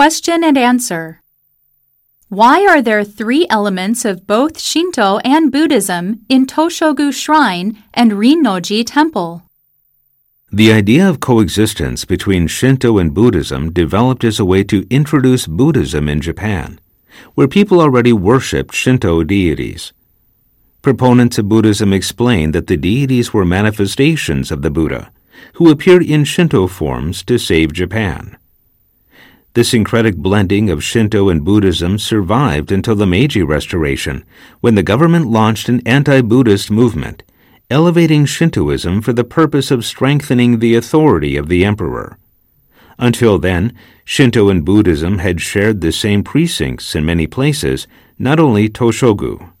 Question and answer. Why are there three elements of both Shinto and Buddhism in Toshogu Shrine and Rinnoji Temple? The idea of coexistence between Shinto and Buddhism developed as a way to introduce Buddhism in Japan, where people already worshipped Shinto deities. Proponents of Buddhism explain that the deities were manifestations of the Buddha, who appeared in Shinto forms to save Japan. The syncretic blending of Shinto and Buddhism survived until the Meiji Restoration, when the government launched an anti Buddhist movement elevating Shintoism for the purpose of strengthening the authority of the emperor. Until then, Shinto and Buddhism had shared the same precincts in many places, not only Toshogu.